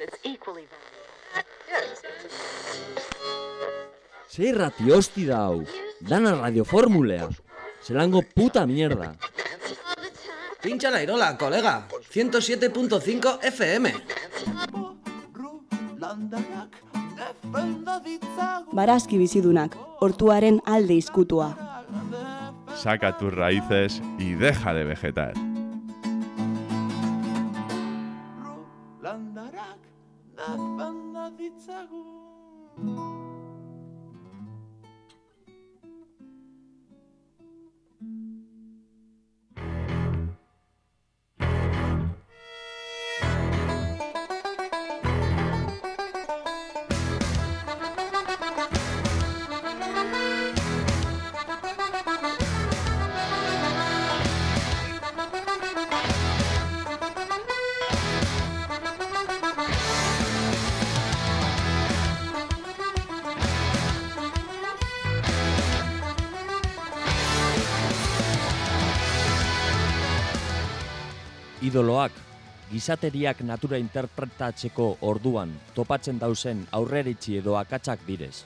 It's equally valuable. Ze irrati hosti da hau, dana radioformulea. Zelango puta mierda. Pincha la irola, colega. 107.5 FM. Barazki bizidunak, hortuaren alde izkutua. Saca tus raíces y deja de vegetar. Gizateriak natura interpretatzeko orduan topatzen dauzen aurreritzi edo akatsak direz.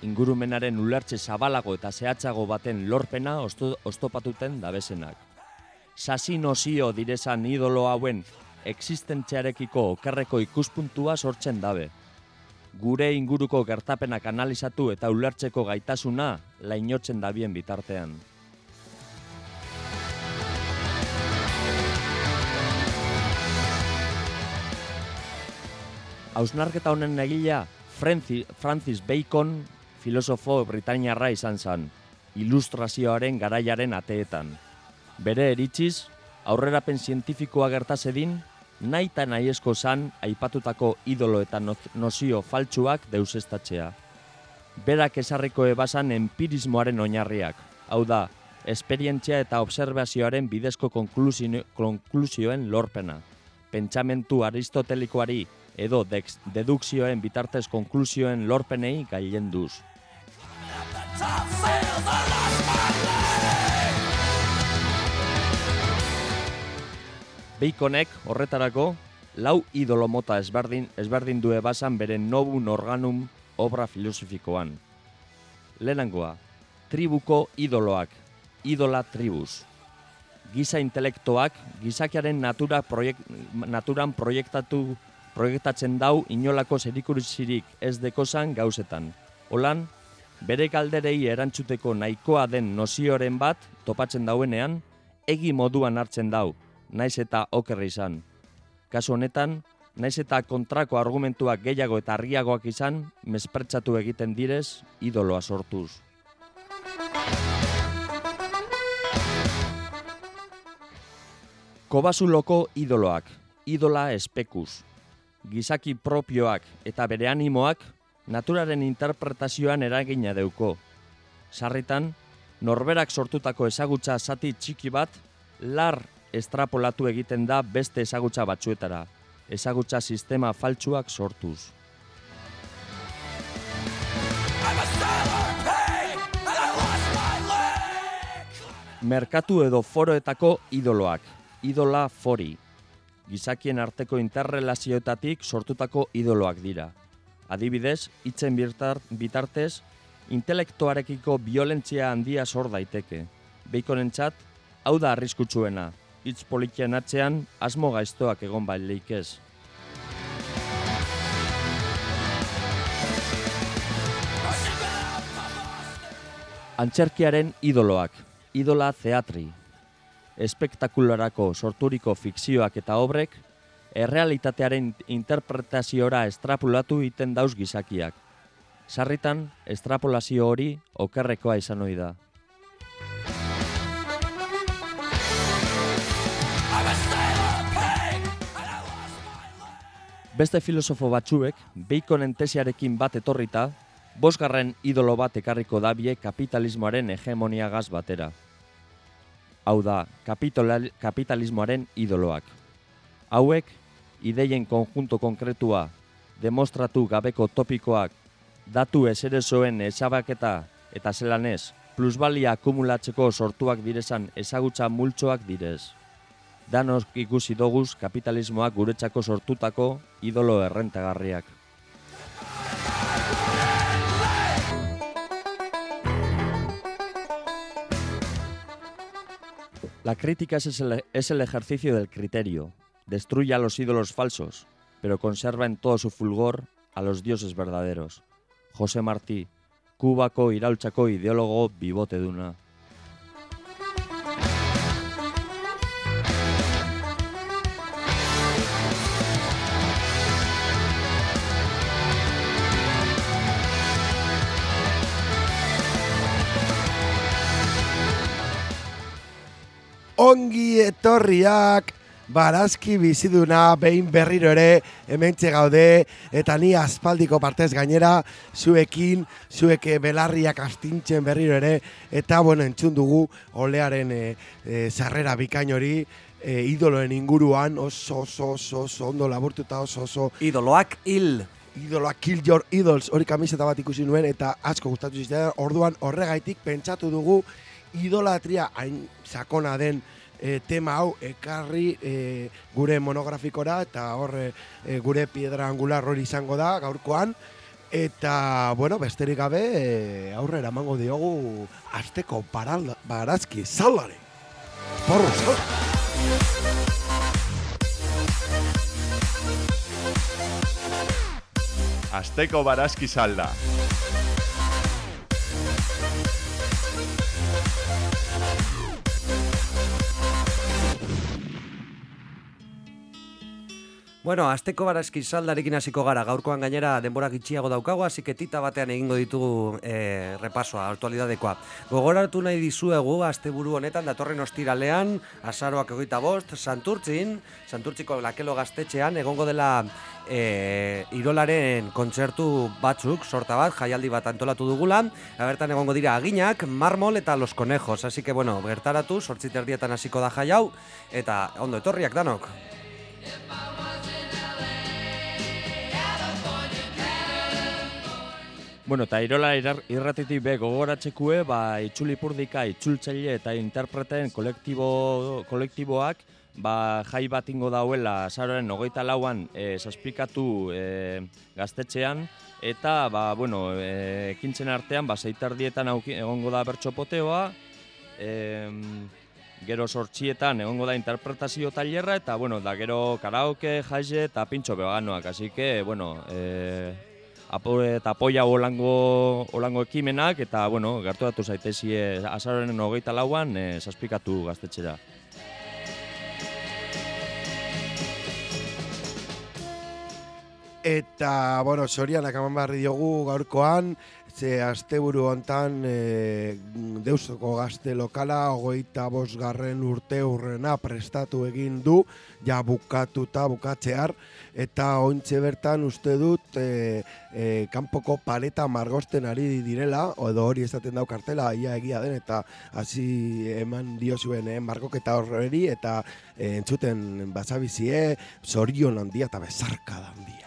Ingurumenaren ulertze zabalago eta zehatzago baten lorpena osto, ostopatuten dabesenak. Sasi nozio direzan idolo hauen existentziarekiko okerreko ikuspuntua sortzen dabe. Gure inguruko gertapenak analizatu eta ulertzeko gaitasuna lainotzen dabien bitartean. Hausnarketa honen egilea Franci- Francis Bacon filosofo britainiarra izan zen, ilustrazioaren garaiaren ateetan. Bere eritziz, aurrerapen zientifikoa gertazedin, nahi eta nahi esko zan aipatutako idolo eta no- nozio faltsuak deusestatzea. Berak esarriko ebasan empirismoaren oinarriak, hau da, esperientzia eta observazioaren bidezko konklusio- konklusioen lorpena. Pentsamentu aristotelikoari edo dedukzioen bitartez konklusioen lorpenei gailenduz. Baconek horretarako lau idolo mota ezberdin, ezberdin du ebasan bere novum organum obra filosofikoan. Lehenangoa, tribuko idoloak, idola tribus. Giza intelektoak, gizakiaren natura proiek, naturan proiektatu proiektatzen dau inolako zerikusirik ez dekozan gauzetan. Holan, bere galderei erantzuteko nahikoa den nozioren bat topatzen dauenean, egi moduan hartzen dau, naiz eta okerra izan. Kasu honetan, naiz eta kontrako argumentuak gehiago eta argiagoak izan, mespertsatu egiten direz, idoloa sortuz. Kobasuloko idoloak, idola espekus. Gizaki propioak eta bere animoak naturaren interpretazioan eragina deuko. Sarritan, norberak sortutako ezagutza zati txiki bat, lar estrapolatu egiten da beste ezagutza batzuetara, ezagutza sistema faltsuak sortuz. Merkatu edo foroetako idoloak, idola fori. Gizakien arteko interrelazioetatik sortutako idoloak dira. Adibidez, hitzen bitartez, intelektoarekiko violentzia handia sor daiteke. Beikonentzat, hau da arriskutsuena, hitz politien atzean asmo gaiztoak egon baileik ez. Antzerkiaren idoloak, idola teatri. Espektakularako sorturiko fikzioak eta obrek, errealitatearen interpretaziora estrapolatu iten dauz gizakiak. Sarritan, estrapolazio hori okerrekoa izan ohi da. Beste filosofo batzuek, Baconen tesiarekin bat etorrita, bosgarren idolo bat ekarriko dabie kapitalismoaren hegemoniagaz batera. Hau da, kapitalismoaren idoloak. Hauek, ideien konjunto konkretua, demostratu gabeko topikoak, datu eserezoen ezabaketa eta zelanez, plusbalia akumulatzeko sortuak direzan ezagutza multzoak direz. Danos ikusi doguz kapitalismoak guretzako sortutako idolo errentagarriak. La crítica es el, ejercicio del criterio. Destruye a los ídolos falsos, pero conserva en todo su fulgor a los dioses verdaderos. José Martí, Kubako iraultzako ideólogo bibote duna. Ongi etorriak Barazki biziduna behin berriro ere hementxe gaude eta ni aspaldiko partez gainera zuekin, zueke belarriak astintzen berriro ere eta bueno, entzun dugu olearen e, e, sarrera bikain hori e, idoloen inguruan oso oso oso, oso ondo laburtuta oso oso Idoloak hil. idoloak Kill Your Idols hori kamiseta bat ikusi nuen eta asko gustatu zitzaidan orduan horregaitik pentsatu dugu idolatria hain sakona den e, tema hau ekarri e, gure monografikora eta hor e, gure piedra angular hori izango da gaurkoan. Eta bueno besterik gabe e, aurrera emango diogu asteko paralda, barazki zalare porros Asteko barazki salda. Bueno, asteko barazki saldarekin hasiko gara. Gaurkoan gainera denbora gitxiago daukago, hasi que tita batean egingo ditugu e, repasoa, aktualidadekoa. Gogoratu nahi dizuegu, asteburu honetan, datorren ostiralean, azaroak egoita bost, Santurtzin, Santurtziko lakelo gaztetxean, egongo dela e, irolaren kontzertu batzuk, sorta bat, jaialdi bat antolatu dugula, bertan egongo dira aginak, marmol eta los conejos, así que bueno, bertaratu, sortziterdietan hasiko da jaiau, eta ondo etorriak danok. Bueno, eta Irola irratitik be gogoratzekue, ba, itxulipurdika, itzultzaile eta interpreten kolektibo, kolektiboak, ba, jai bat ingo dauela azaroren hogeita lauan e, saspikatu e, gaztetxean, eta, ba, bueno, e, ekintzen artean, ba, zeitardietan egongo da bertxopoteoa, em, gero sortxietan egongo da interpretazio tailerra, eta, bueno, da gero karaoke, jaize eta pintxo veganoak, así que, bueno, e, apo, eta apoia olango, olango ekimenak, eta, bueno, gerturatu zaitezie azaroren hogeita lauan, e, saspikatu gaztetxera. Eta, bueno, sorianak eman barri diogu gaurkoan, ze asteburu hontan e, deusoko gazte lokala, hogeita bosgarren urte urrena prestatu egin du, ja bukatuta, bukatzear, eta ointxe bertan uste dut e, e, kanpoko paleta margosten ari direla, edo hori esaten dau kartela, ia egia den, eta hasi eman dio zuen eh, margoketa horreri, eta e, entzuten basabizie, zorion handia eta bezarka handia.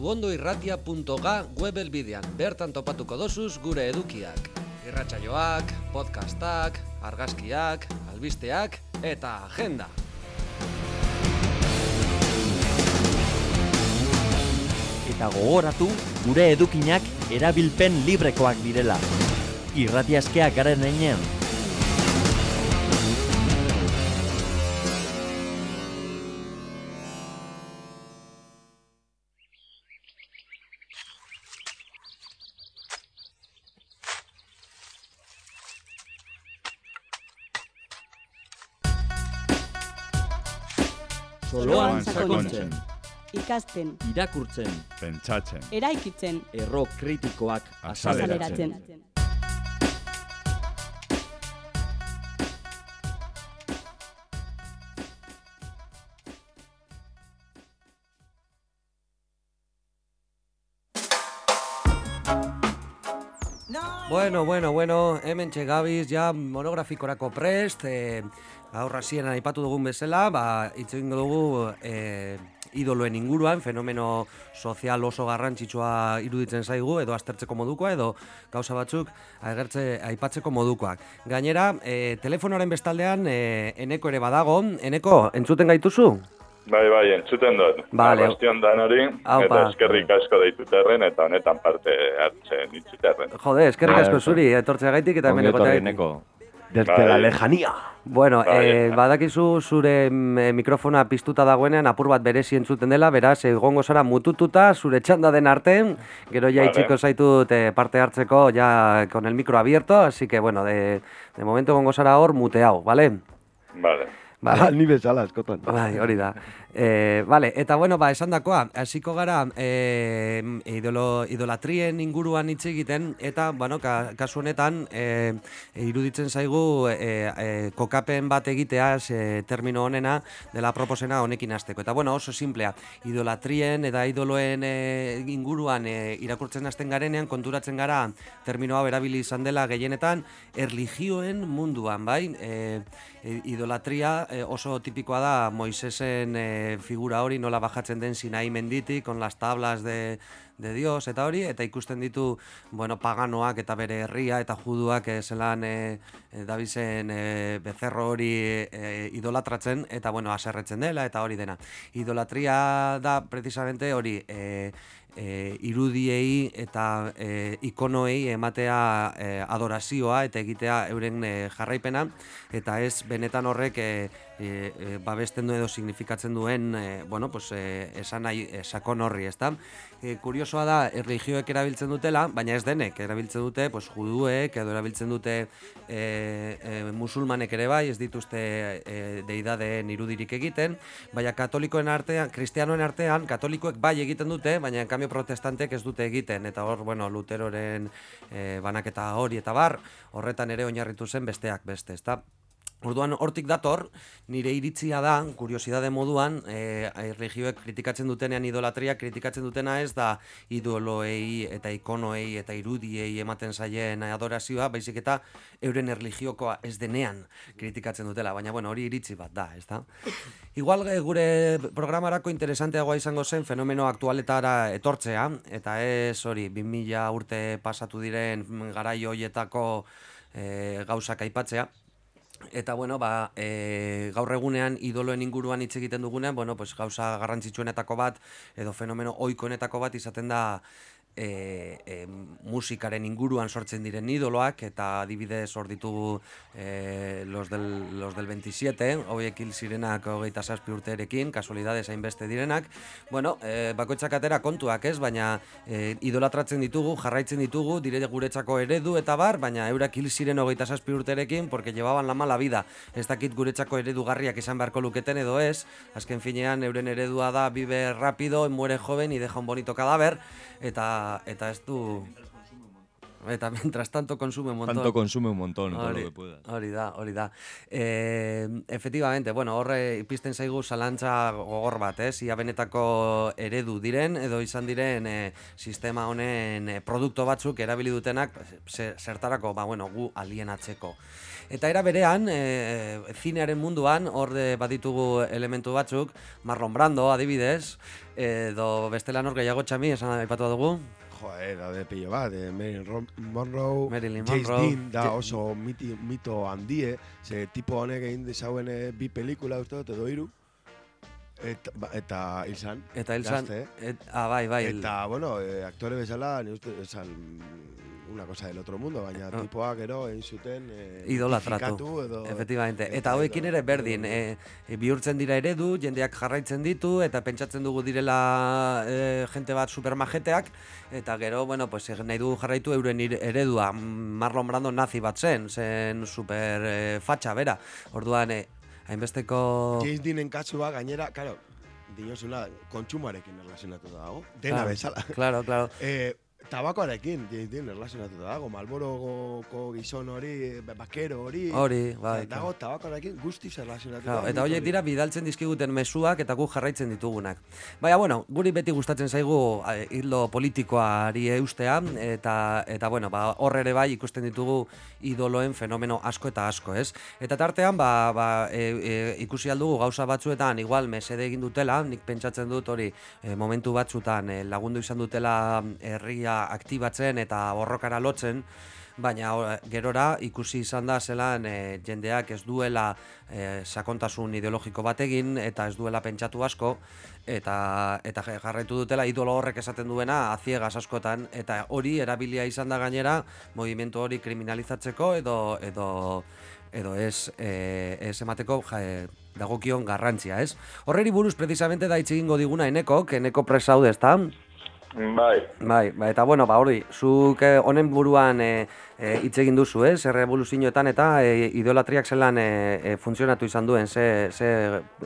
ortuondoirratia.ga web elbidean, bertan topatuko dosuz gure edukiak. Irratsaioak, podcastak, argazkiak, albisteak eta agenda. Eta gogoratu, gure edukinak erabilpen librekoak direla. Irratiazkeak garen einean. Ikasten, irakurtzen, Pentsatzen. eraikitzen, erro kritikoak Azaleratzen. azaleratzen. Bueno, bueno, bueno, hemen txegabiz, ja monografikorako prest, e, aurra hasieran aipatu dugun bezala, ba, hitz egingo dugu e, idoloen inguruan, fenomeno sozial oso garrantzitsua iruditzen zaigu, edo aztertzeko modukoa, edo gauza batzuk agertze, aipatzeko modukoak. Gainera, e, telefonoaren bestaldean, e, eneko ere badago, eneko, entzuten gaituzu? Bai, bai, entzuten dut. Vale. Arrastion danori, Aupa. eta eskerrik asko deituterren, eta honetan parte hartzen itzuterren. Jode, eskerrik asko bai. zuri, etortzea gaitik eta hemen egoteagatik. Neko. Desde Bai. la lejanía. Bueno, Bai, eh, badakizu zure mm, eh, mikrofona piztuta dagoenean apur bat berezi entzuten dela, beraz, egongo zara mutututa zure txanda den arte, gero ja Vale. itxiko zaitut eh, parte hartzeko ja con el micro abierto, así que bueno, de, de momento egongo zara hor muteado, ¿vale? Vale. Vale. Ni bezala, eskotan. Bai, hori da. E, vale, eta bueno, ba, esan dakoa, hasiko gara e, idolo, idolatrien inguruan hitz egiten, eta, bueno, ka, kasu honetan, e, iruditzen zaigu e, e, kokapen bat egitea, ze termino honena, dela proposena honekin hasteko. Eta, bueno, oso simplea, idolatrien eta idoloen e, inguruan e, irakurtzen hasten garenean, konturatzen gara, termino hau erabili izan dela gehienetan, erligioen munduan, bai? E, e, idolatria e, oso tipikoa da Moisesen e, figura hori nola bajatzen den Sinai menditik con las tablas de de Dios eta hori eta ikusten ditu bueno paganoak eta bere herria eta juduak e, zelan e, e, dabizen e, bezerro hori e, idolatratzen eta bueno haserretzen dela eta hori dena. Idolatria da precisamente hori e, e, irudiei eta e, ikonoei ematea e, adorazioa eta egitea euren e, jarraipena eta ez benetan horrek e, e, e, babesten du edo signifikatzen duen e, bueno, pues, e, esan nahi e, sakon horri, ezta? E, kuriosoa da, erligioek erabiltzen dutela, baina ez denek, erabiltzen dute pues, juduek, edo erabiltzen dute e, e, musulmanek ere bai, ez dituzte e, deidadeen irudirik egiten, baina katolikoen artean, kristianoen artean, katolikoek bai egiten dute, baina en cambio protestantek ez dute egiten, eta hor, bueno, Luteroren e, banaketa hori eta bar, horretan ere oinarritu zen besteak beste, ezta? Orduan hortik dator, nire iritzia da, kuriosidade moduan, e, erligioek kritikatzen dutenean idolatria, kritikatzen dutena ez da idoloei eta ikonoei eta irudiei ematen zaien adorazioa, baizik eta euren erligiokoa ez denean kritikatzen dutela, baina bueno, hori iritzi bat da, ez da? Igual e, gure programarako interesanteagoa izango zen fenomeno aktualetara etortzea, eta ez hori, 2000 urte pasatu diren garai hoietako e, gauzak aipatzea, Eta bueno, ba, e, gaur egunean idoloen inguruan hitz egiten dugunean, bueno, pues gauza garrantzitsuenetako bat edo fenomeno ohikoenetako bat izaten da e, e, musikaren inguruan sortzen diren idoloak eta adibidez hor ditugu e, los, del, los del 27, horiek hil zirenak hogeita zazpi urterekin, kasualidades hainbeste direnak. Bueno, e, bakoitzak atera kontuak ez, baina e, idolatratzen ditugu, jarraitzen ditugu, dire guretzako eredu eta bar, baina eurak hil ziren hogeita zazpi urterekin, porque llevaban la mala vida. Ez dakit guretzako eredugarriak izan beharko luketen edo ez, azken finean euren eredua da vive rápido, muere joven y deja un bonito cadáver, eta, eta ez du... Eta mientras tanto consume un montón. Tanto consume un montón, todo lo Hori, que pueda. hori da, hori da. E, efectivamente, bueno, horre ipisten zaigu zalantza gogor bat, ez? Ia benetako eredu diren, edo izan diren e, sistema honen e, produkto batzuk erabili dutenak ze- zertarako, ba, bueno, gu alienatzeko. Eta era berean, e, zinearen munduan, hor de baditugu elementu batzuk, Marlon Brando, adibidez, edo bestelan hor gehiago txami, esan aipatu dugu, Joder, da de pillo bat, eh, Marilyn Monroe, Marilyn James Monroe, Dean, da oso miti, mito handie, ze tipo honek egin dezauen eh, bi pelikula uste dut, edo hiru, eta, ba, eta hil zan. eta hil zan, Gazte, et, ah, bai, bai, Eta, bueno, eh, aktore bezala, ni uste, esan, una cosa del otro mundo, baina Ah. tipoak gero egin zuten eh, idolatratu. edo... Efectivamente. eta Eta hauekin ere berdin, e, e, bihurtzen dira eredu, jendeak jarraitzen ditu, eta pentsatzen dugu direla e, jente bat supermajeteak, eta gero, bueno, pues, eh, nahi dugu jarraitu euren eredua. Marlon Brando nazi bat zen, zen super e, fatxa, bera. Orduan, e, hainbesteko... James Deanen kasua gainera, claro, dinosula kontsumoarekin erlazionatu dago. Dena Claro. bezala. Claro, claro. Eh, tabakoarekin, James Dean erlazionatu dago. Malboroko gizon hori, be- bakero hori. Hori, bai. Dago tabakoarekin guztiz erlazionatu Claro, eta horiek dira bidaltzen dizkiguten mezuak eta guk jarraitzen ditugunak. Baina, bueno, guri beti gustatzen zaigu hildo politikoari eustea, eta, eta bueno, ba, hor ere bai ikusten ditugu idoloen fenomeno asko eta asko, ez? Eta tartean, ba, ba, e, e, ikusi aldugu gauza batzuetan, igual mesede egin dutela, nik pentsatzen dut hori e, momentu batzutan e, lagundu izan dutela herria aktibatzen eta borrokara lotzen, baina gerora ikusi izan da zelan e, jendeak ez duela e, sakontasun ideologiko bat egin eta ez duela pentsatu asko eta eta ja- jarraitu dutela idolo horrek esaten duena aziegas askotan eta hori erabilia izan da gainera movimentu hori kriminalizatzeko edo edo edo ez, e, ez emateko ja, e, dagokion garrantzia, ez? Horreri buruz precisamente da hitz egingo diguna eneko, eneko presaude, ezta? Bai, Bai, ba, eta bueno, ba hori, zuk eh, honen buruan eh, eh, hitz egin duzu, ez? Errevoluzioetan eta eh, idolatriak zelan eh, eh, funtzionatu izan duen, ze... ze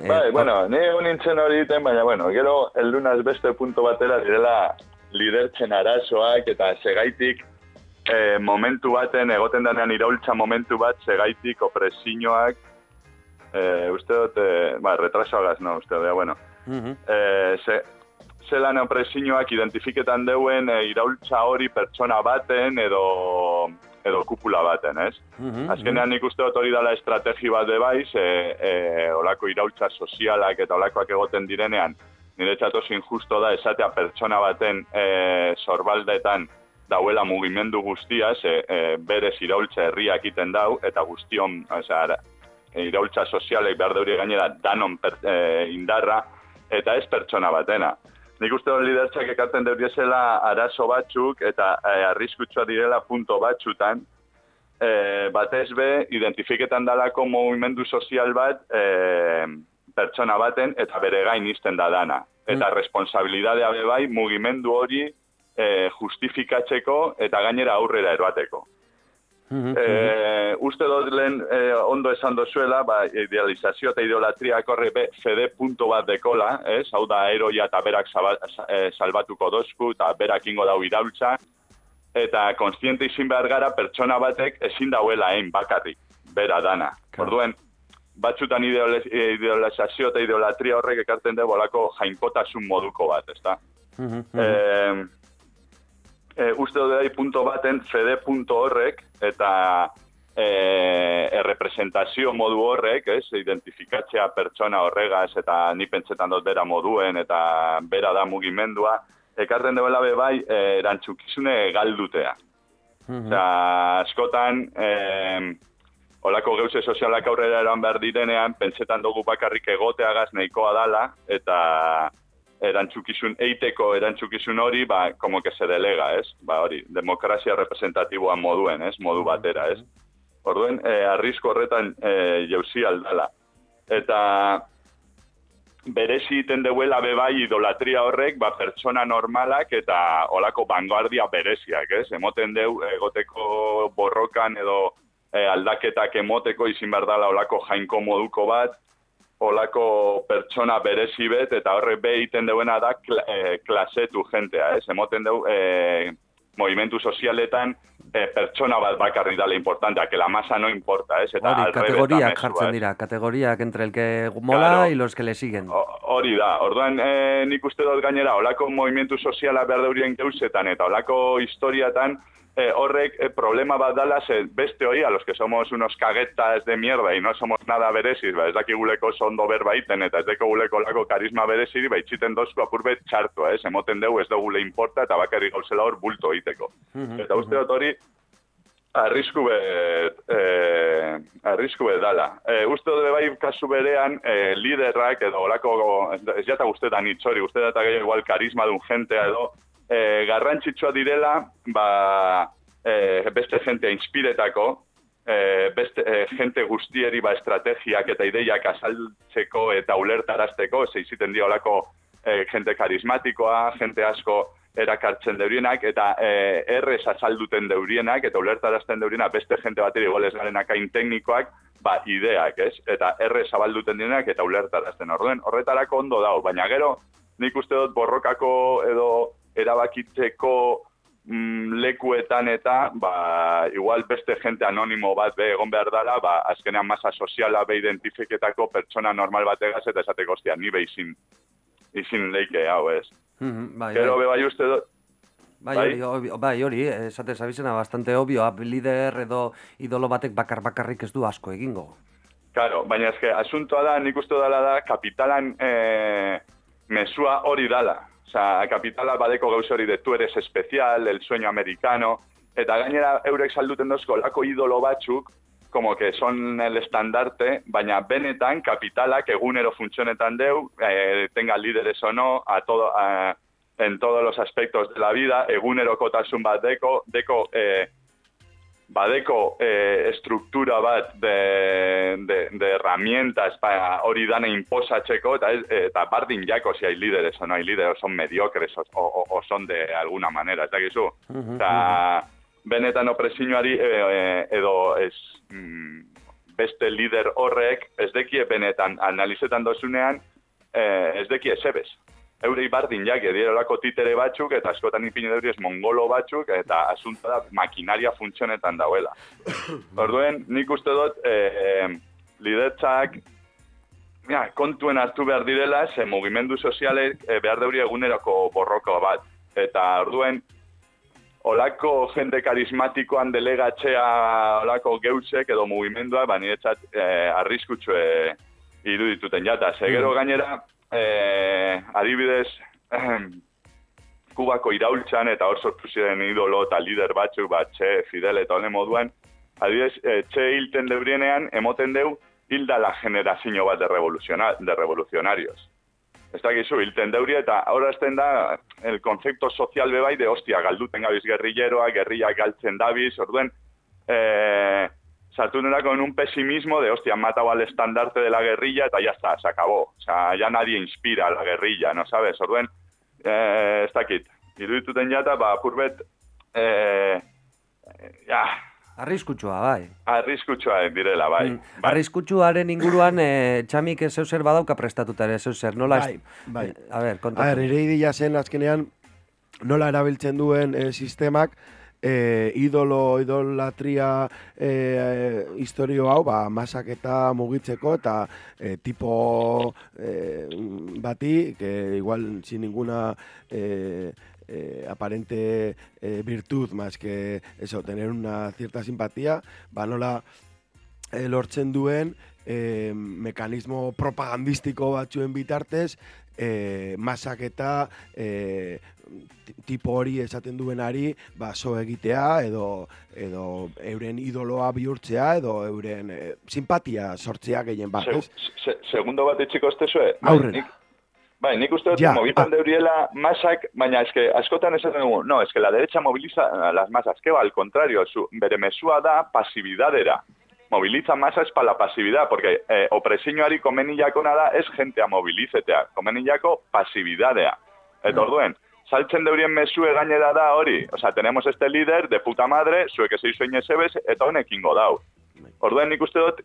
eh, bai, bueno, ni egun nintzen hori egiten, baina, bueno, gero, eldunaz beste punto batera direla lidertzen arazoak eta segaitik eh, momentu baten, egoten denean iraultza momentu bat, segaitik opresinoak, eh, uste dut, eh, ba, retrasoagaz, no, uste dut, bueno, mhm, eh, ze, zelan opresinoak identifiketan deuen eh, iraultza hori pertsona baten edo edo kupula baten, ez? mhm, Azkenean nik uste dut hori dela estrategi bat de baiz, e, e, olako iraultza sozialak eta olakoak egoten direnean, niretzat oso injusto da esatea pertsona baten e, sorbaldetan dauela mugimendu guztia, ze e, berez iraultza herriak iten dau, eta guztion, ara- iraultza sozialek behar deuri gainera danon per, e, indarra, eta ez pertsona batena. Nik uste dut lidertzak ekartzen deuriesela arazo batzuk eta e, arriskutsua direla punto batzutan, e, batez be, identifiketan dalako mugimendu sozial bat e, pertsona baten eta bere gain izten da dana. Eta responsabilidadea be bai mugimendu hori e, justifikatzeko eta gainera aurrera eroateko. mhm, E, uste dut lehen e, ondo esan dozuela, ba, idealizazio eta idolatriak horre be, fede punto bat dekola, ez? Hau da, eroia eta berak zaba, sa- e, salbatuko dozku, eta berak ingo dau iraultza, eta konstiente izin behar gara pertsona batek ezin dauela hein bakarrik, bera dana. Claro. Orduen, batzutan idealizazio eta idolatria horrek ekartzen dugu olako jainkotasun moduko bat, ezta? mhm, mhm. Eh, eh, uste dut punto baten fede punto horrek eta eh, errepresentazio modu horrek, ez, identifikatzea pertsona horregaz eta ni pentsetan dut bera moduen eta bera da mugimendua, ekarten duela be bai eh, erantzukizune galdutea. Mhm. Osea, askotan, eh, olako geuse sozialak aurrera eran behar direnean, pentsetan dugu bakarrik egoteagaz nahikoa dala, eta erantzukizun, eiteko erantzukizun hori, ba, como que se delega, ez? Ba, hori, demokrazia representatiboa moduen, ez? Modu batera, ez? Orduen, eh, arrizko horretan eh, jauzi aldala. Eta berezi iten deuela bebai idolatria horrek, ba, pertsona normalak eta olako vanguardia bereziak, ez? Emoten deu, egoteko borrokan edo eh, aldaketak emoteko izin behar dala olako jainko moduko bat, olako pertsona berezi bet, eta horre be egiten deuena da kla, eh, klasetu jentea, ez? Emoten deu, eh, movimentu sozialetan eh, pertsona bat bakarri dala importantea, que la masa no importa, ez? Eta Hori, kategoriak jartzen dira, kategoriak entre el que mola Claro. y los que le siguen. Hori da, orduan e, nik uste dut gainera, olako movimentu soziala behar daurien geuzetan eta olako historiatan, eh, horrek eh, problema bat dala, ze beste hori, a los que somos unos caguetas de mierda y no somos nada bereziz, ba, ez dakiguleko oso ondo berbaiten eta ez dakiguleko olako karisma bereziri, ba, itxiten dozku apurbet txartua, ez, emoten dugu ez dugule importa eta bakarrik gauzela hor bulto egiteko. Mhm, Eta uste dut hori, arrisku bet, eh, arrisku bet dala. Eh, uste dut bai kasu berean, eh, liderrak edo olako, ez jata guztetan itxori, uste dut gehiago igual karisma dun jentea edo, eh, garrantzitsua direla, ba, eh, beste jentea inspiretako, eh, beste eh, jente guztieri ba estrategiak eta ideiak azaltzeko eta ulertarazteko, ze iziten dio olako eh, jente karismatikoa, jente asko erakartzen deurienak, eta eh, errez azalduten deurienak, eta ulertarazten deurienak beste jente bateri igual ez garen akain teknikoak, ba, ideak, ez? Eta erre zabalduten direnak eta ulertarazten orduen. Horretarako ondo dau, baina gero nik uste dut borrokako edo erabakitzeko mm, lekuetan eta ba, igual beste jente anonimo bat be egon behar dela, ba, azkenean masa soziala be identifiketako pertsona normal bategaz eta esateko hostia, ni be izin, izin leike hau, ez? Mhm, bai, Gero bai. be bai uste dut, Bai, Bai? hori, obvio- bai, hori, eh, esate zabizena bastante obvioa, lider edo idolo batek bakar bakarrik ez du asko egingo. Claro, baina eske asuntoa da, nik uste dela da, kapitalan e, mesua hori dala. Osa, kapitala badeko gauz hori de tu eres especial, el sueño americano, eta gainera eurek salduten dozko lako idolo batzuk, como que son el estandarte, baina benetan kapitalak egunero funtzionetan deu, eh, tenga líderes o no, a todo, a, en todos los aspectos de la vida, egunerokotasun bat deko, deko eh, badeko eh, estruktura bat de, de, de herramientas para hori dana imposatzeko, eta, ez, eta bardin jako si hay líderes o no hay líderes, son mediocres o, o, o son de alguna manera, ez dakizu? Eta benetan opresiñoari eh, eh, edo ez, mm, beste lider horrek ez dekie benetan analizetan dozunean eh, ez dekie sebez. Eurei bardin jak, edierolako titere batzuk, eta askotan ipine deuriez mongolo batzuk, eta asunto da makinaria funtzionetan dauela. Orduen, nik uste dut, eh, lidertzak, ja, kontuen hartu behar direla, ze mugimendu sozialek eh, behar deuri egunerako borroko bat. Eta orduen, olako jende karismatikoan delegatzea olako geusek edo mugimendua, ba niretzat eh, arriskutsue irudituten jata. Segero gainera, eh, adibidez, Kubako iraultzan eta hor sortu ziren idolo eta lider batzuk, ba, Txe, Fidel eta hone moduan, adibidez, eh, Txe hilten deurienean, emoten deu, hilda la generazio bat de, revoluciona, de revolucionarios. Ez dakizu, hilten deuri eta horazten da el konzepto sozial bebai de, hostia, galduten gabiz gerrilleroa, gerrilla galtzen dabiz, orduen, eh, sartu en un pesimismo de, hostia, han matado al estandarte de la guerrilla eta ya está, se acabó. O sea, ya nadie inspira a la guerrilla, ¿no sabes? Orduen, eh, ez dakit, irudituten jata, ba, purbet, eh, ja, Arriskutsua, bai. arriskutsua direla, bai. Mm, bai. Arriskutsuaren inguruan, eh, txamik ez zer badauka prestatuta ere, zer, nola... Bai, bai. Eh, a ber, A kontatu. ber, nire idea zen azkenean nola erabiltzen duen eh, sistemak eh, idolo, idolatria eh, historio hau, ba, masak eta mugitzeko eta eh, tipo eh, bati, que igual sin ninguna eh, eh, aparente eh, virtud más que eso, tener una cierta simpatía, ba, nola eh, lortzen duen eh, mekanismo propagandistiko batzuen bitartez eh, masak eta eh, tipo hori esaten duenari ba, so egitea edo edo euren idoloa bihurtzea edo euren eh, simpatia sortzea gehien bat, Se, ez? se, segundo bat etxiko estezue? Aurrera. Nik, bai, nik uste dut Ja, mobilizan ah. deuriela masak, baina eske askotan esaten dugu, no, eske la derecha moviliza a las masas, que va, al contrario, su, bere mesua da pasibidadera. Moviliza masas para la pasividad, porque eh, opresiñoari komeniako nada es gentea movilizetea, komeniako pasibidadea. Eta orduen, saltzen deurien mesue gainera da hori, o sea, tenemos este líder de puta madre, zuek ez eizuin ezebez, eta honekingo dau. Orduen nik uste dut,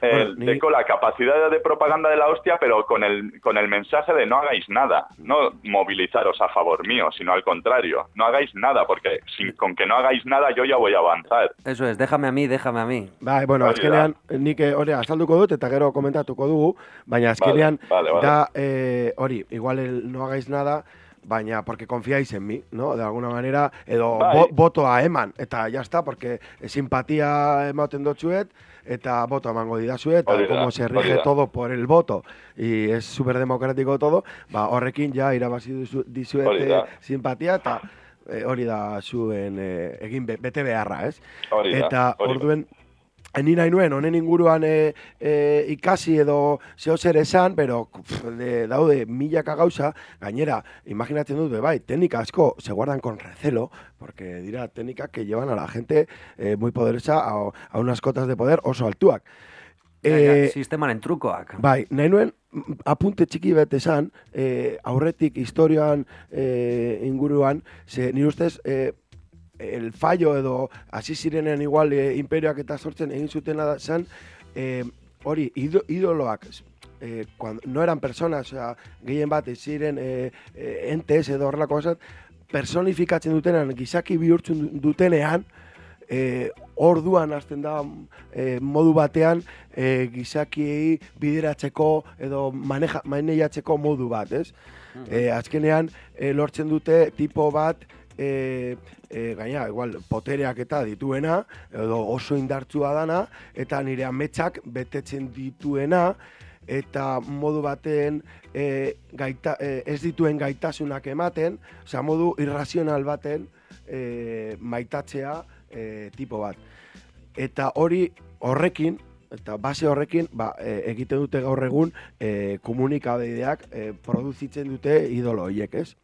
eh, Bueno, ni- deco la capacidad de propaganda de la hostia, pero con el, con el mensaje de no hagáis nada, no movilizaros a favor mío, sino al contrario, no hagáis nada, porque sin, con que no hagáis nada yo ya voy a avanzar. Eso es, déjame a mí, déjame a mí. Bai, bueno, Hori da. azkenean nik eh, hori azalduko dut eta gero komentatuko dugu, baina azkenean vale, vale. da eh, hori, igual el no hagáis nada, baina porque confiáis en mí, ¿no? De alguna manera, edo Bai. bo, botoa eman, eta ya está, porque simpatia ematen dotzuet, eta boto emango didazuet, eta como se rige da. todo por el voto, y es súper democrático todo, ba, horrekin ja irabazi dizuet eh, da. simpatia, eta eh, hori da zuen eh, egin be, bete beharra, ez? Hori da, Eta hori da. orduen ni nahi nuen, honen inguruan e, e, ikasi edo zeo zer esan, pero pff, de, daude milaka gauza, gainera, imaginatzen dut, bai, teknika asko se guardan con recelo, porque dira técnicas que llevan a la gente eh, muy poderosa a, a unas cotas de poder oso altuak. Ja, Eh, sistemaren trukoak. Bai, nahi nuen mm, apunte txiki bet esan, eh, aurretik historioan eh, inguruan, ze nire ustez, eh, el fallo edo hasi zirenen igual eh, imperioak eta sortzen egin zutena da zen, eh, hori, ido, idoloak, eh, cuando, no eran personas, osea, gehien bat, ziren eh, eh, entes edo horrelako gauzat, personifikatzen dutenean, gizaki bihurtzen dutenean, eh, orduan hasten da eh, modu batean eh, gizakiei bideratzeko edo maneja, maneiatzeko modu bat, ez? Eh, azkenean eh, lortzen dute tipo bat e, e, gaina, igual, potereak eta dituena, edo oso indartsua dana, eta nire ametsak betetzen dituena, eta modu baten e, gaita, e, ez dituen gaitasunak ematen, osea, modu irrazional baten e, maitatzea e, tipo bat. Eta hori horrekin, eta base horrekin, ba, e, egiten dute gaur egun e, komunikabideak e, produzitzen dute idolo horiek, ez?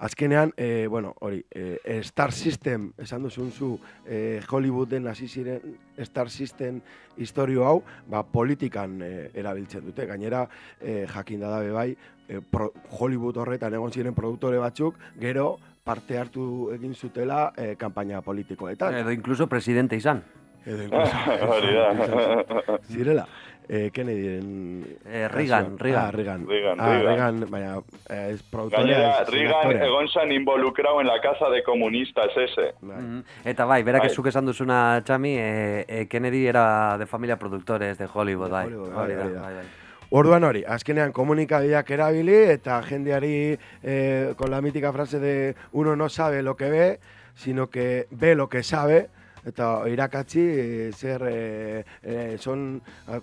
Azkenean, e, bueno, hori, e, Star System, esan duzun zu, e, Hollywooden hasi ziren Star System historio hau, ba, politikan e, erabiltzen dute. Gainera, e, jakin da dabe bai, e, pro, Hollywood horretan egon ziren produktore batzuk, gero parte hartu egin zutela e, kanpaina politikoetan. Edo incluso presidente izan. Edo incluso- Hori da. Zirela. Eh, Kennedyren... Eh, Reagan. Reagan. Ah, Reagan. Reagan, ah, Reagan. Reagan, baina eh, produktorea. Gainera, Reagan egon zan involucrado en la casa de comunistas ese. Bai. Mhm. Eta bai, berak Bai. zuk esan duzuna, Txami, eh, eh, Kennedy era de familia productores de Hollywood, bai. Hollywood, Hori bai, bai, bai. Orduan hori, azkenean komunikabideak erabili eta jendeari eh, con la mítica frase de uno no sabe lo que ve, sino que ve lo que sabe, eta irakatzi eh, zer eh, eh, son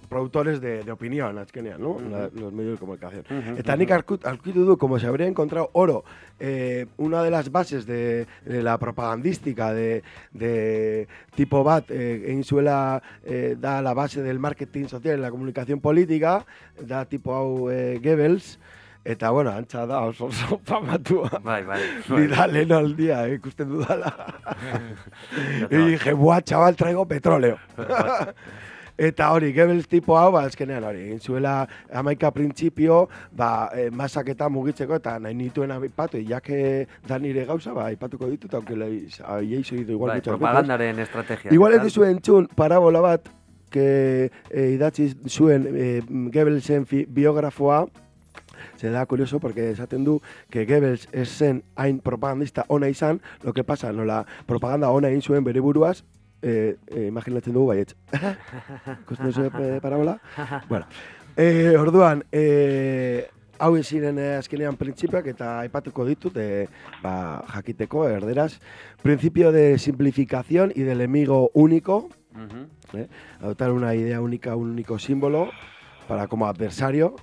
productores de, de opinión, azkenean, ¿no? La- los medios de comunicación. Eta nik arkut- aurkitu du, como se habría encontrado oro, eh, una de las bases de, de la propagandística de, de tipo bat, eh, egin zuela eh, da la base del marketing social y la comunicación política, da tipo hau Goebbels, eta bueno, antza da oso oso famatua. Bai, bai. Ni da lehen aldia, eh, ikusten dudala. y dije, buah, chaval, traigo petróleo. Eta hori, Goebbels tipo hau, ba, azkenean hori, egin zuela amaika printzipio, ba, e, masaketa mugitzeko, eta nahi nituen aipatu, jake da nire gauza, ba, aipatuko ditut, aunque aiei soidu igual Bai, propagandaren estrategia. Igual ez tal. dizu entzun parabola bat, que eh, idatzi zuen eh, Goebbelsen fi- biografoa, se da curioso porque esaten du que Goebbels ez zen hain propagandista ona izan, lo que pasa, nola propaganda ona egin zuen bere buruaz, eh, eh, imaginatzen dugu baietz. Ikusten duzu eh, parabola? bueno, eh, orduan, eh, hau ziren azkenean printzipioak eta aipatuko ditut eh, ba, jakiteko erderaz. Principio de simplificación y del enemigo único, Mhm. ¿eh? adoptar una idea única, un único símbolo para como adversario.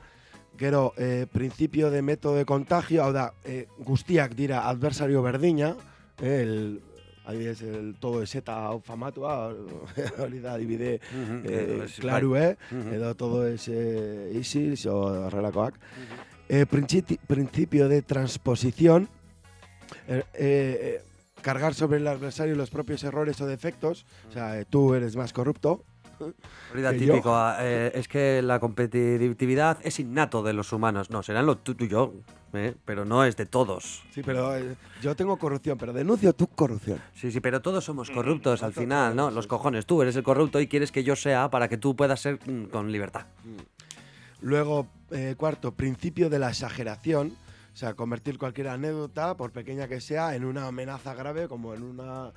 Gero, eh, principio de método de contagio, hau da, eh, guztiak dira adversario berdina, eh, el, adibidez, el todo eseta hau famatua, hori da, adibide, eh, Eh, klaru, eh? Mhm. edo todo es eh, ISIS o horrelakoak. Eh, principi- principio de transposición, cargar sobre el adversario los propios errores o defectos, o sea, tú eres más corrupto. Yo. típico, eh, es que la competitividad es innato de los humanos. No, serán lo tú, tú y yo, eh, pero no es de todos. Sí, pero eh, yo tengo corrupción, pero denuncio tu corrupción. Sí, sí, pero todos somos corruptos al final, ¿no? Los cojones, tú eres el corrupto y quieres que yo sea para que tú puedas ser mm, con libertad. Luego, eh, cuarto, principio de la exageración, o sea, convertir cualquier anécdota, por pequeña que sea, en una amenaza grave, como en una...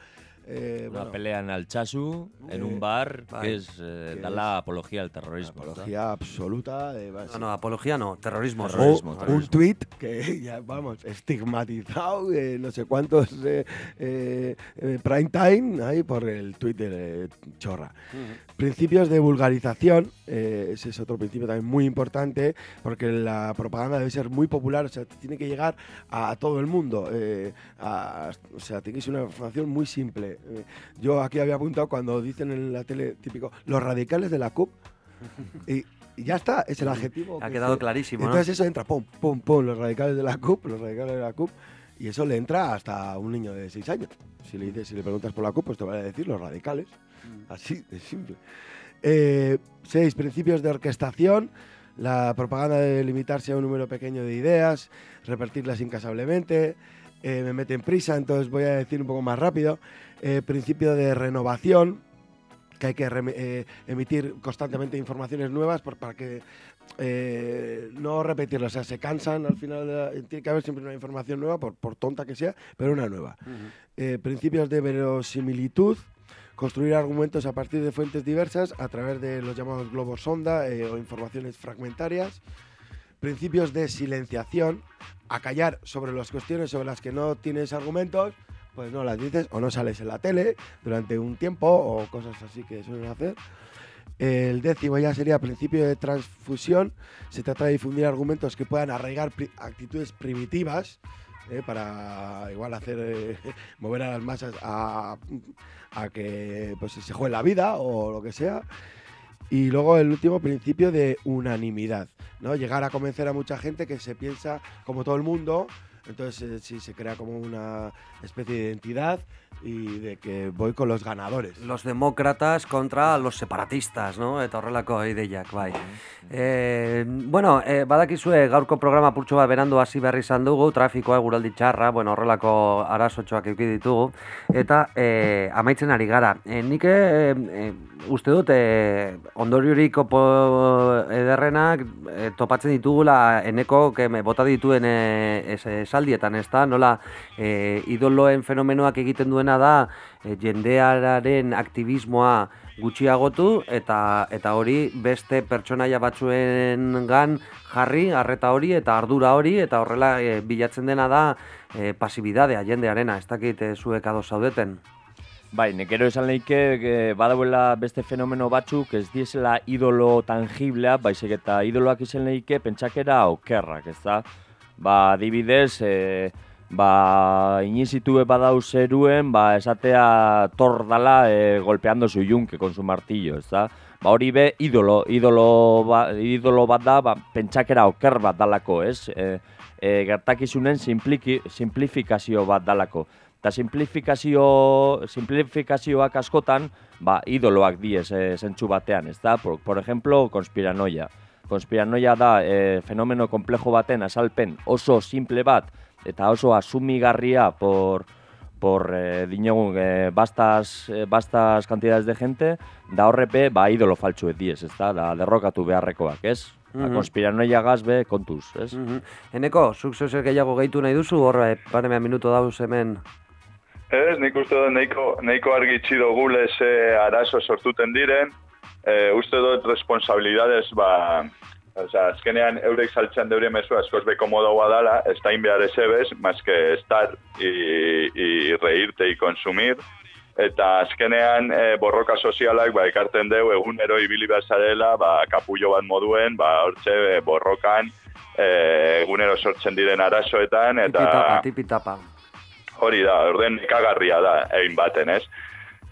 eh, Una bueno, pelea en Alchazu, en Eh, un bar, bai. que es eh, da es la apología al terrorismo. apología absoluta de... No, no, apología no, terrorismo. O Terrorismo, un terrorismo. tuit que ya vamos, estigmatizado, eh, no sé cuántos eh, eh, eh, prime time ahí por el tuit de eh, Chorra. Principios de vulgarización, eh, ese es otro principio también muy importante, porque la propaganda debe ser muy popular, o sea, tiene que llegar a, todo el mundo, eh, a- o sea, tiene que ser una información muy simple. Eh, yo aquí había apuntado cuando dicen en la tele típico, los radicales de la CUP, y, y ya está, es el adjetivo. Ha que quedado se- clarísimo, ¿no? entonces eso entra, pum, pum, pum, los radicales de la CUP, los radicales de la CUP, y eso le entra hasta un niño de 6 años. Si le dices, si le preguntas por la CUP, pues te va a decir los radicales. Así de simple. Eh, seis, principios de orquestación. La propaganda debe limitarse a un número pequeño de ideas, repartirlas incansablemente. Eh, me meten prisa, entonces voy a decir un poco más rápido. Eh, principio de renovación. que hay que eh, emitir constantemente informaciones nuevas por- para que eh, no repetirlo. O sea, se cansan al final. de la- tiene que haber siempre una información nueva, por, por tonta que sea, pero una nueva. Eh, principios de verosimilitud. Construir argumentos a partir de fuentes diversas a través de los llamados globos sonda o informaciones fragmentarias. Principios de silenciación. Acallar sobre las cuestiones sobre las que no tienes argumentos, pues no las dices o no sales en la tele durante un tiempo o cosas así que suelen hacer. El décimo ya sería principio de transfusión. Se trata de difundir argumentos que puedan arraigar actitudes primitivas eh, para igual hacer eh, mover a las masas a, a que pues, se juegue la vida o lo que sea. Y luego el último principio de unanimidad, ¿no? Llegar a convencer a mucha gente que se piensa como todo el mundo, entonces eh, sí se crea como una especie de identidad y de que voy con los ganadores. Los demócratas contra los separatistas, no? Eta horrelako ideiak, bai. E, bueno, e, badakizue gaurko programa purtsu bat berandu hasi berri izan dugu, trafikoa, guraldi txarra, bueno, horrelako arazotxoak eduki ditugu, eta e, amaitzen ari gara. E, nik e, e, uste dut e, ondoriorik opo ederrenak e, topatzen ditugula eneko que me bota dituen es, esaldietan, ez da? Nola e, idoloen fenomenoak egiten duena da e, jendearen aktivismoa gutxiagotu eta eta hori beste pertsonaia batzuengan jarri arreta hori eta ardura hori eta horrela e, bilatzen dena da e, pasibidadea jendearena, ez dakit zuek ados zaudeten. Bai, nekero esan leike e, badauela beste fenomeno batzuk ez diesela idolo tangiblea, baizik eta idoloak izan leike pentsakera okerrak, ez da? Ba, adibidez, e, ba, inizitue badau zeruen, ba, esatea tor dala e, golpeando su yunque con su martillo, ez da? Ba, hori be, idolo, idolo, ba, idolo bat da, ba, pentsakera oker bat dalako, ez? E, e, gertakizunen simpliki, simplifikazio bat dalako. Eta simplifikazio, simplifikazioak askotan, ba, idoloak diez e, zentsu batean, ez da? Por, por ejemplo, konspiranoia. Konspiranoia da e, fenomeno komplejo baten azalpen oso simple bat, eta oso asumigarria por, por eh, dinogun eh, bastas, eh, bastas cantidades de gente, da horrepe, ba, idolo faltsu diez, ez da? Da, derrokatu beharrekoak, ez? Mm Mhm. Konspiranoia gazbe kontuz, ez? Mhm. Eneko, zuk zezer gehiago gehitu nahi duzu, hor, e, paremean minuto dauz hemen. Ez, nik uste dut nahiko, nahiko argi txido gule ze arazo sortuten diren, e, uste dut responsabilidades, ba, Osea, azkenean eurek saltzen deure mezu askoz be komodoa dala, ez da behar ezebez, más que estar y, y reírte y consumir, eta azkenean e, borroka sozialak ba, ekarten deu egunero ibili behar zarela, ba, kapullo bat moduen, ba, hortxe e, borrokan e, egunero sortzen diren arazoetan, eta... Tipitapa, tipitapa. Hori da, orden ikagarria da, egin baten, ez?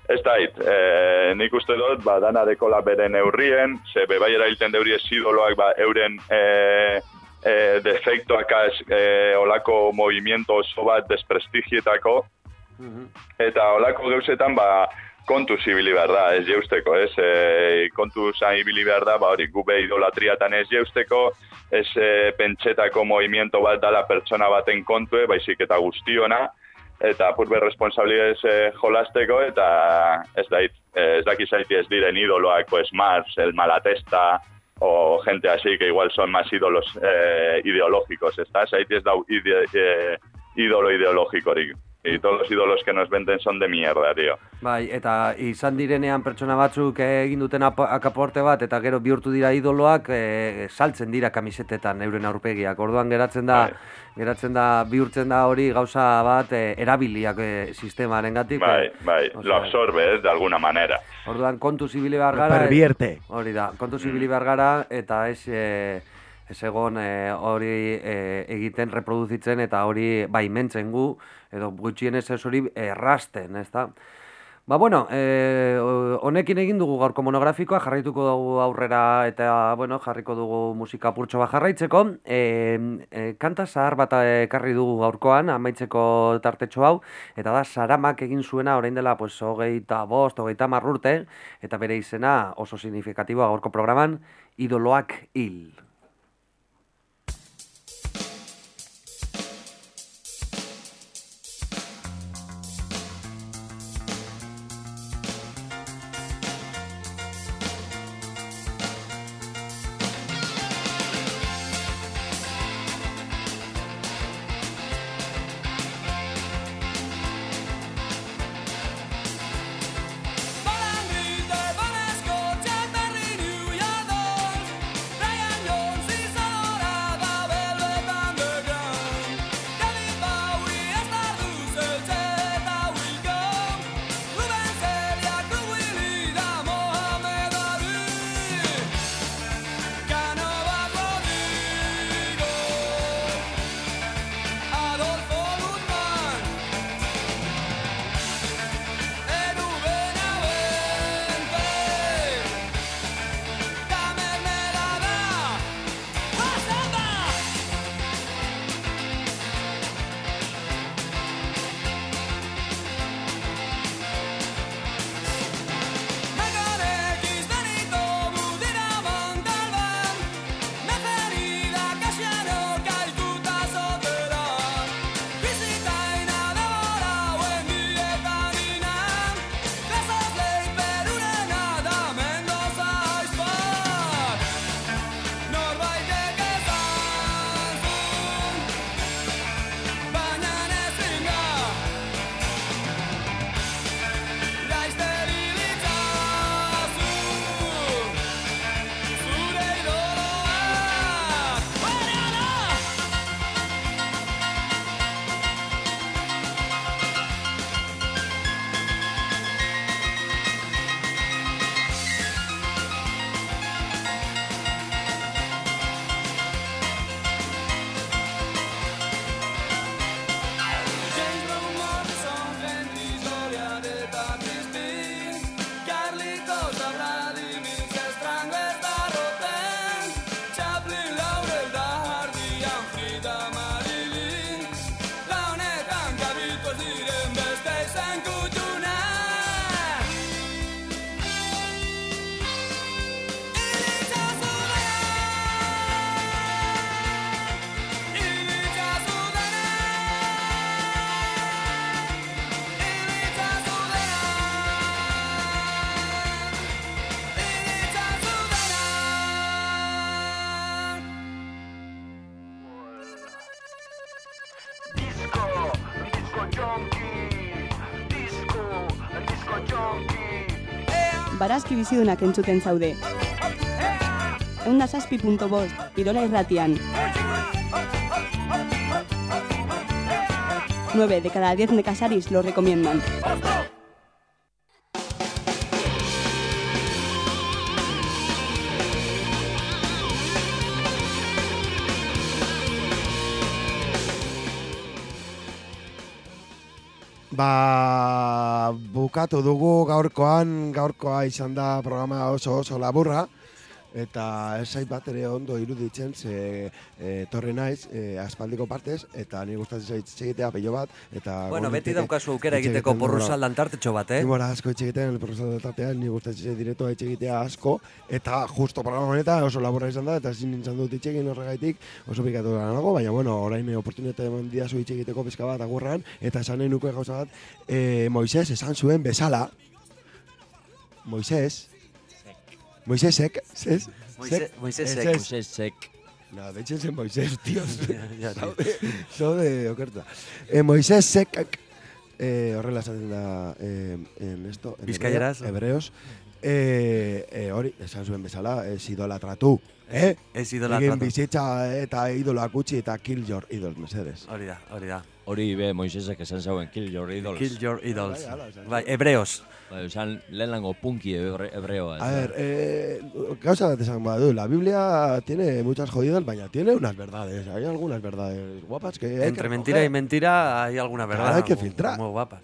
Ez da hit, e, nik uste dut, ba, dana dekola beren eurrien, ze bebai erailten deuri ezidoloak, ba, euren e, e, defektoak az, e, olako movimiento oso bat desprestigietako, eta olako geuzetan, ba, kontuz ibili behar da, ez jeusteko, ez? E, kontuz ibili behar da, ba, hori, gube idolatriatan ez jeusteko, ez e, pentsetako movimiento bat dala pertsona baten kontue, baizik eta guztiona, eta purbe responsabilidez eh, jolasteko, eta ez da, ez daki zaiti ez diren idoloak, pues Mars, el Malatesta, o gente así que igual son más ídolos eh, ideológicos, ¿está? Zaiti ez dau ide, eh, ídolo ideologikorik. Y todos los ídolos que nos venden son de mierda, tío. Bai, eta izan direnean pertsona batzuk egin duten ap- akaporte bat, eta gero bihurtu dira idoloak, e, saltzen dira kamisetetan euren aurpegiak. Orduan geratzen da, geratzen da, bihurtzen da hori gauza bat e, erabiliak e, sistemaren gatik. Bai, bai, o lo sea, absorbe, ¿eh? de alguna manera. Orduan kontu zibili behar gara. Pervierte. Hori da, kontu zibili behar gara, eta ez, e, ez egon e, hori e, egiten, reproduzitzen, eta hori baimentzen gu, edo gutxienez ez hori errasten, ez da? Ba, bueno, e, honekin egin dugu gaurko monografikoa, jarraituko dugu aurrera eta, bueno, jarriko dugu musika purtso bat jarraitzeko. E, e, kanta zahar bat ekarri dugu gaurkoan, amaitzeko tartetxo hau, eta da Saramak egin zuena orain dela, pues, hogeita bost, hogeita marrurte, eta bere izena oso signifikatiboa gaurko programan, idoloak hil. Barazki bizidunak entzuten zaude. Eunda Irola irratian. 9 de cada 10 necasaris lo recomiendan. Bukatu dugu gaurkoan, gaurkoa izan da programa oso oso laburra, eta ez zait bat ere ondo iruditzen, ze e, torre naiz, e, aspaldiko partez, eta ni gustatzen zait txegitea pello bat, eta... Bueno, beti daukazu aukera egiteko porrusaldan tartetxo bat, eh? Denbora asko etxe egiten, porrusaldan tartean, ni gustatzen zait direktoa etxe egitea asko, eta justo programa honetan oso laburra izan da, eta ezin nintzen dut egin horregaitik, oso pikatu gara nago, baina bueno, orain eh, oportunitate eman didazu etxe egiteko pizka bat agurran, eta esan nahi nuke gauza bat, e, Moises esan zuen bezala, Moises, Moisesek, zez? Moise- Moisesek. Moisesek. No, deitzen zen Moises. Ja, tío. Zaude, okerta. E, Moisesek, eh, horrela esaten da eh, en esto, en Bizkaieraz? hebreo- hebreos, eh, eh, hori, esan zuen bezala, ez idolatratu, eh? Ez Egin idolatratu. bizitza eta idoloak utzi eta kill your idols, mesedes. Hori da, hori da. Hori be Moisesek esan zauen kill your idols. Kill your idols. Bai, hala, esan Bai, hebreos. Bai, esan lehenango punki hebre- hebreoa. A ver, eh, causa bat esan badu, la Biblia tiene muchas jodidas, baina tiene unas verdades, hay algunas verdades guapas que hay que Entre mentira y recoger. mentira hay alguna Claro, verdad. hay que filtrar. Muy guapa.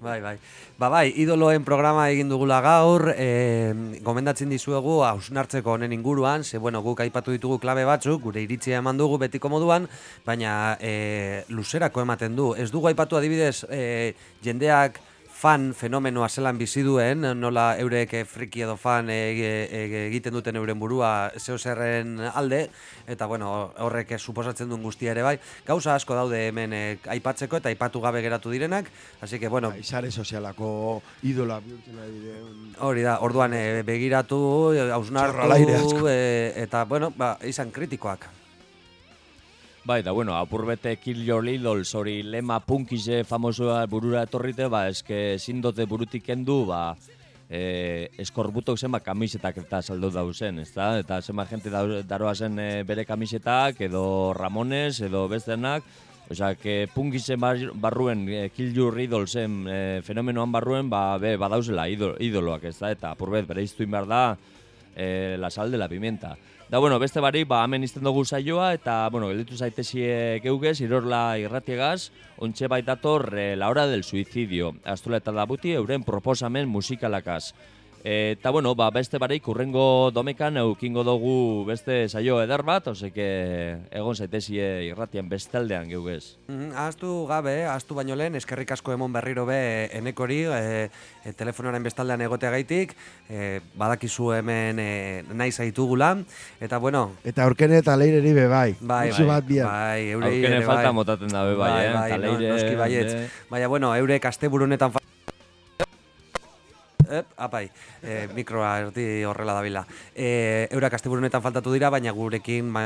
Bai, bai. Ba, bai, idoloen programa egin dugula gaur, e, gomendatzen dizuegu hausnartzeko honen inguruan, ze, bueno, guk aipatu ditugu klabe batzuk, gure iritzia eman dugu betiko moduan, baina e, luzerako ematen du. Ez dugu aipatu adibidez, e, jendeak fan fenomenoa zelan bizi duen, nola eurek friki edo fan eh, ege- ege- egiten duten euren burua zeo zerren alde, eta bueno, horrek suposatzen duen guztia ere bai. Gauza asko daude hemen aipatzeko eta aipatu gabe geratu direnak, así que bueno, sare sozialako idola bihurtzen ari diren hori da, orduan begiratu, asko. eh, eta bueno, ba, izan kritikoak. Bai, da, bueno, apurbete Kill Your Idols hori lema punkize famosoa burura etorrite, ba, eske ezin dote burutik kendu, ba, e, eskorbutok zenba kamisetak eta saldo dauzen, ezta? Eta zenba jente daroa zen e, bere kamisetak, edo Ramones, edo bestenak, Osea, que punkizen bar- barruen, e, Kill Your Idolsen e, fenomenoan barruen, ba, be, badauzela idol, idoloak, ezta? Eta apurbet, bere iztuin behar da, e, la sal de la pimienta. Da, bueno, beste barik, ba, hemen izten dugu saioa, eta, bueno, gelditu zaitezie geugez, irorla irratiegaz, ontxe baitator e, la hora del suicidio. Astola eta dabuti, euren proposamen musikalakaz. Eta, bueno, ba, beste barik, urrengo domekan eukingo dugu beste saio eder bat, oseke egon zaitezie irratian bestaldean geugez. Mhm, Ahaztu gabe, ahaztu baino lehen, eskerrik asko emon berriro be enekori, e, e, telefonaren bestaldean egoteagaitik, e, badakizu hemen e, nahi zaitugula, eta bueno, Eta aurkene eta leireri be bai. bai, bai, bat bian. bai, Aurkene falta bai. motaten dabe bai, bai, eh? bai, Eta no, leire, noski baietz. be- Baina, bueno, eurek asteburu honetan fa- Ep, apai, e, mikroa erdi horrela dabila. E, eurak asteburu honetan faltatu dira, baina gurekin ma,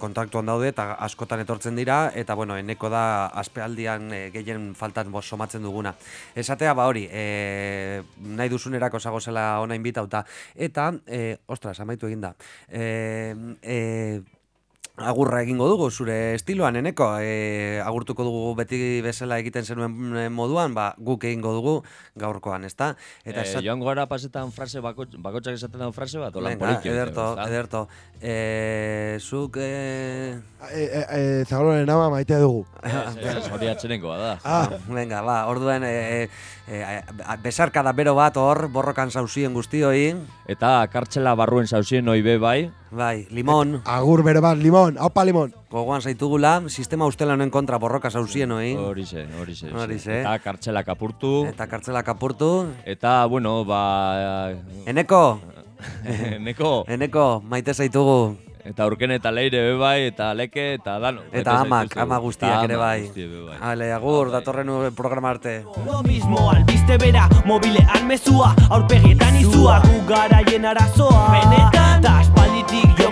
kontraktuan daude eta askotan etortzen dira, eta bueno, eneko da aspealdian e, gehien faltan bos somatzen duguna. Esatea, ba hori, e, nahi duzunerako zagozela ona inbitauta. Eta, e, ostras, amaitu eginda. E, e, agurra egingo dugu zure estiloan eneko e, agurtuko dugu beti bezala egiten zenuen eh, moduan ba guk egingo dugu gaurkoan ezta eta Eh, esat- joango gara pasetan frase bako, bakotxak esaten dago frase bat, holan Venga, poliki. ederto, ezta? ederto. Eh, zuk eh, E, e, e, Zagoloren ama maite dugu. Hori da. Ah, Venga, ba, orduen e, e, e, besarkada bero bat hor, borrokan zauzien guztioi, Eta kartxela barruen zauzien hoi be bai, bai, limon, agur bere bat, limon, haupa limon. gogoan zaitugula, sistema ustelanen kontra borroka zauzien hoi, horixe, horixe. Horixe. Eta kartxelak apurtu, eta kartzelak apurtu. eta, bueno, ba... Eneko, neko, eneko, maite zaitugu. Eta urken eta leire be bai, eta leke, eta dano. Eta amak, ama guztiak ere bai. bai. Ale, agur, datorren programa arte. Lo mismo albiste bera, mobilean mezua Aurpegietan izua, gu garaien arazoa Benetan,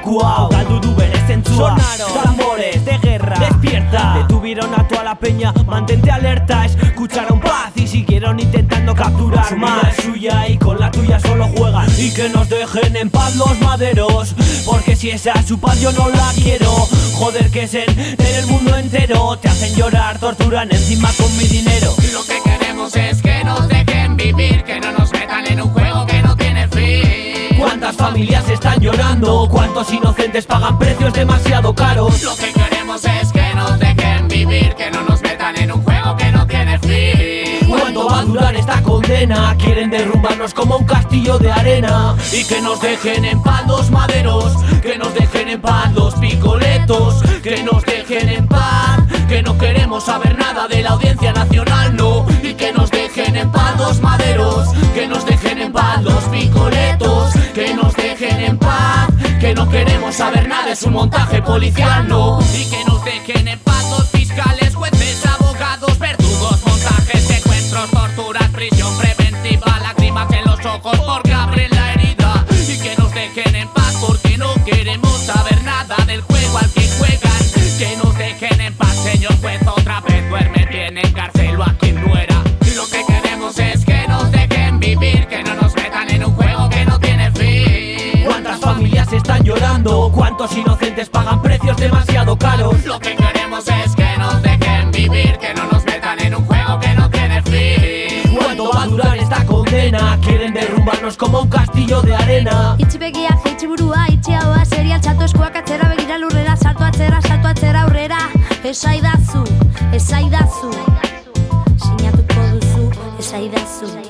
hau Galdu du bere zentzua. Tambores de guerra. Despierta, detuvieron a toda la peña Mantente alerta, escucharon paz Y siguieron intentando capturar más. suya y con la tuya solo juegan y que nos dejen en paz los maderos porque si esa es su paz yo no la quiero. Joder que es en, en el mundo entero. Te hacen llorar torturan encima con mi dinero. Lo que queremos es que nos dejen vivir, que no nos metan en un juego cuántas familias están llorando cuántos inocentes pagan precios demasiado caros Lo que queremos es que nos dejen vivir, que no nos metan en un juego que no tiene fin. ¿Cuánto va a durar esta condena? Quieren derrumbarnos como un castillo de arena Y que nos dejen en paz los maderos Que nos dejen en paz los picoletos Que nos dejen en paz Que no queremos saber nada de la audiencia nacional, no Y que nos dejen en paz los maderos Que nos dejen los picoletos Que nos dejen en paz Que no queremos saber nada de su montaje policial, no Y que nos dejen en paz los fiscales, jueces, abogados, verdugos, montajes, secuestros, torturas, prisión preventiva, lágrimas en los ojos porque caros? Lo que queremos es que nos dejen vivir, que no nos metan en un juego que no tiene fin. ¿Cuánto va a durar esta condena? Quieren derrumbarnos como un castillo de arena Itxi begia, jaitsi burua, itxi haua Serial txatu eskuak atzera begira lurrera Salto atzera, salto atzera aurrera Esaidazu, esaidazu Sinatuko duzu, esaidazu, esaidazu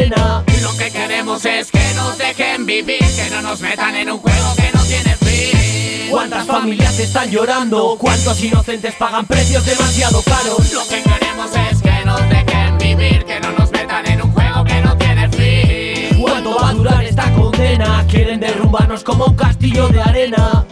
arena Lo que queremos es que nos dejen vivir, que no nos metan en un juego que no tiene fin. ¿Cuántas familias están llorando? ¿Cuántos inocentes pagan precios demasiado caros? Lo que queremos es que nos dejen vivir, que no nos metan en un juego que no tiene fin. ¿Cuánto va a durar esta condena? Quieren derrumbarnos como un castillo de arena